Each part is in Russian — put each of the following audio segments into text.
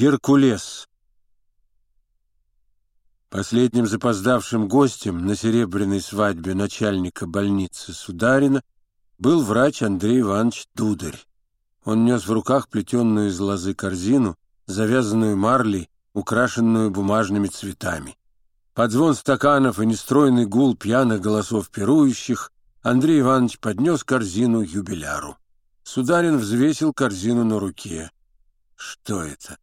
Геркулес. Последним запоздавшим гостем на серебряной свадьбе начальника больницы Сударина был врач Андрей Иванович Дударь. Он нес в руках плетенную из лозы корзину, завязанную марлей, украшенную бумажными цветами. Под звон стаканов и нестройный гул пьяных голосов пирующих Андрей Иванович поднес корзину юбиляру. Сударин взвесил корзину на руке. Что это?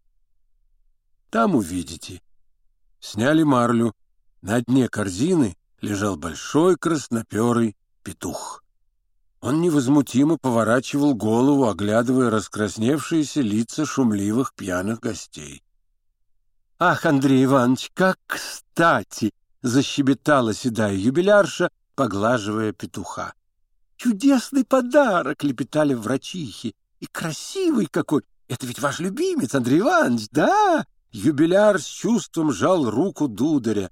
Там увидите. Сняли марлю. На дне корзины лежал большой красноперый петух. Он невозмутимо поворачивал голову, оглядывая раскрасневшиеся лица шумливых пьяных гостей. «Ах, Андрей Иванович, как кстати!» — защебетала седая юбилярша, поглаживая петуха. «Чудесный подарок!» — лепетали врачихи. «И красивый какой! Это ведь ваш любимец, Андрей Иванович, да?» Юбиляр с чувством жал руку дударя.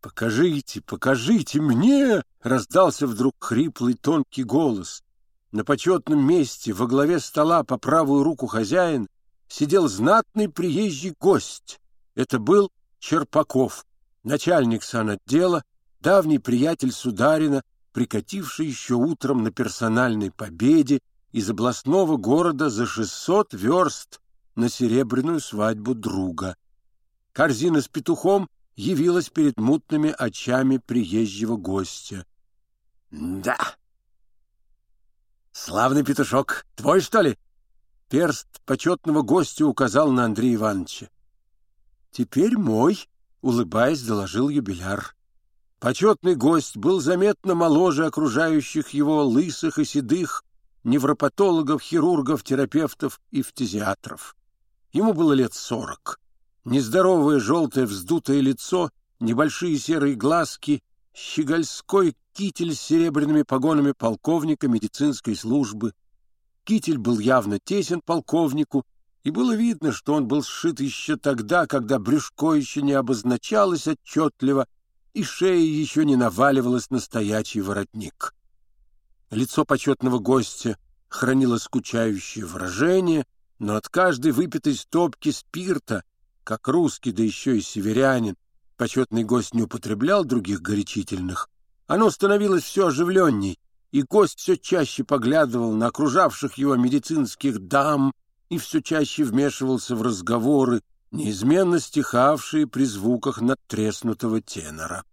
«Покажите, покажите мне!» — раздался вдруг хриплый тонкий голос. На почетном месте во главе стола по правую руку хозяин сидел знатный приезжий гость. Это был Черпаков, начальник санотдела, давний приятель Сударина, прикативший еще утром на персональной победе из областного города за 600 верст на серебряную свадьбу друга. Корзина с петухом явилась перед мутными очами приезжего гостя. — Да! Славный петушок, твой, что ли? Перст почетного гостя указал на Андрея Ивановича. — Теперь мой, — улыбаясь, доложил юбиляр. Почетный гость был заметно моложе окружающих его лысых и седых невропатологов, хирургов, терапевтов и фтизиатров. Ему было лет сорок. Нездоровое желтое вздутое лицо, небольшие серые глазки, щегольской китель с серебряными погонами полковника медицинской службы. Китель был явно тесен полковнику, и было видно, что он был сшит еще тогда, когда брюшко еще не обозначалось отчетливо, и шея еще не наваливалась на стоячий воротник. Лицо почетного гостя хранило скучающее выражение, но от каждой выпитой стопки спирта, как русский, да еще и северянин, почетный гость не употреблял других горячительных, оно становилось все оживленней, и гость все чаще поглядывал на окружавших его медицинских дам и все чаще вмешивался в разговоры, неизменно стихавшие при звуках надтреснутого тенора.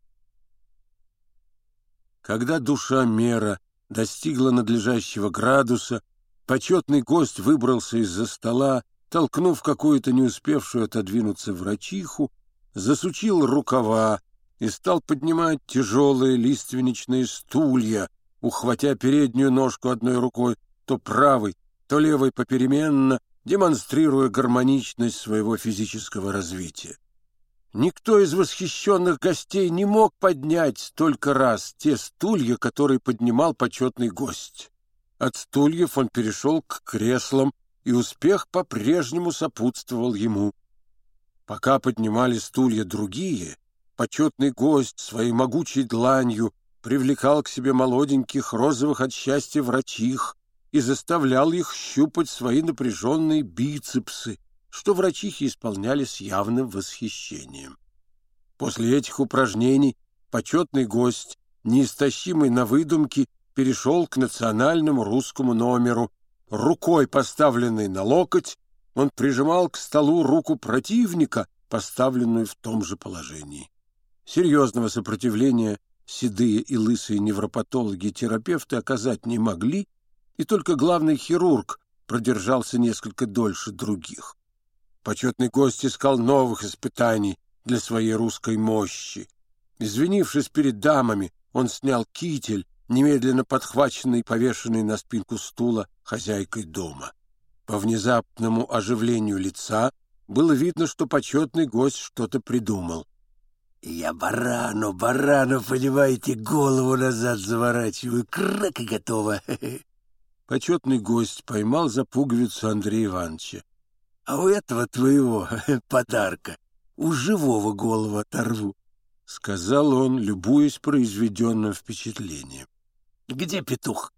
Когда душа мера достигла надлежащего градуса, Почетный гость выбрался из-за стола, толкнув какую-то не успевшую отодвинуться врачиху, засучил рукава и стал поднимать тяжелые лиственничные стулья, ухватя переднюю ножку одной рукой, то правой, то левой попеременно, демонстрируя гармоничность своего физического развития. Никто из восхищенных гостей не мог поднять столько раз те стулья, которые поднимал почетный гость. От стульев он перешел к креслам, и успех по-прежнему сопутствовал ему. Пока поднимали стулья другие, почетный гость своей могучей дланью привлекал к себе молоденьких розовых от счастья врачих и заставлял их щупать свои напряженные бицепсы, что врачихи исполняли с явным восхищением. После этих упражнений почетный гость, неистощимый на выдумки, перешел к национальному русскому номеру. Рукой, поставленной на локоть, он прижимал к столу руку противника, поставленную в том же положении. Серьезного сопротивления седые и лысые невропатологи-терапевты оказать не могли, и только главный хирург продержался несколько дольше других. Почетный гость искал новых испытаний для своей русской мощи. Извинившись перед дамами, он снял китель немедленно подхваченный и повешенный на спинку стула хозяйкой дома. По внезапному оживлению лица было видно, что почетный гость что-то придумал. «Я барану, барану, понимаете, голову назад заворачиваю, крак и готово!» Почетный гость поймал за пуговицу Андрея Ивановича. «А у этого твоего подарка у живого голову оторву», — сказал он, любуясь произведенным впечатлением. Где петух?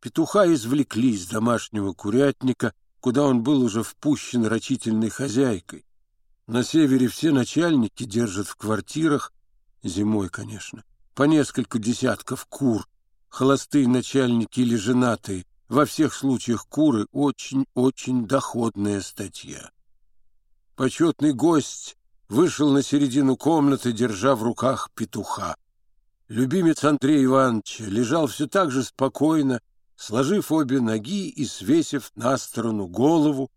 Петуха извлекли из домашнего курятника куда он был уже впущен рачительной хозяйкой. На севере все начальники держат в квартирах, зимой, конечно, по несколько десятков кур, холостые начальники или женатые, во всех случаях куры очень-очень доходная статья. Почетный гость вышел на середину комнаты, держа в руках петуха. Любимец Андрея Ивановича лежал все так же спокойно, сложив обе ноги и свесив на сторону голову.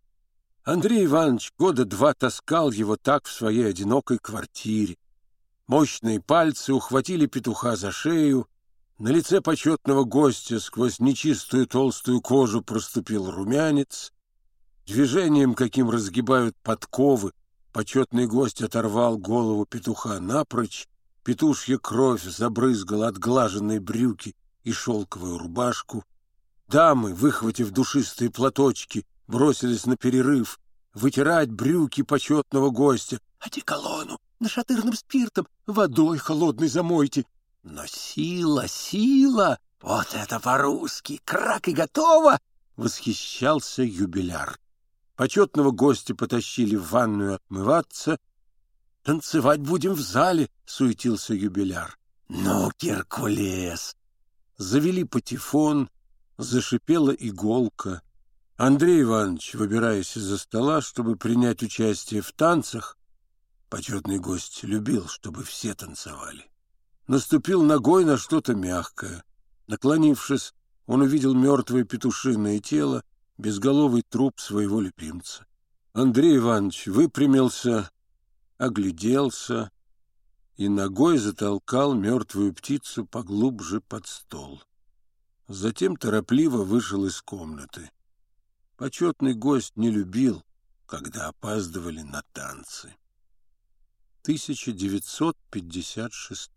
Андрей Иванович года два таскал его так в своей одинокой квартире. Мощные пальцы ухватили петуха за шею, на лице почетного гостя сквозь нечистую толстую кожу проступил румянец. Движением, каким разгибают подковы, почетный гость оторвал голову петуха напрочь, петушья кровь забрызгала отглаженные брюки и шелковую рубашку. Дамы, выхватив душистые платочки, бросились на перерыв, вытирать брюки почетного гостя. «Одеколону, нашатырным спиртом, водой холодной замойте». Но сила, сила, вот это по-русски, крак и готово! Восхищался юбиляр. Почетного гостя потащили в ванную отмываться. «Танцевать будем в зале», — суетился юбиляр. «Ну, Геркулес!» Завели патефон, зашипела иголка. Андрей Иванович, выбираясь из-за стола, чтобы принять участие в танцах, почетный гость любил, чтобы все танцевали, наступил ногой на что-то мягкое. Наклонившись, он увидел мертвое петушиное тело, безголовый труп своего любимца. Андрей Иванович выпрямился, огляделся и ногой затолкал мертвую птицу поглубже под стол. Затем торопливо вышел из комнаты. Почетный гость не любил, когда опаздывали на танцы. 1956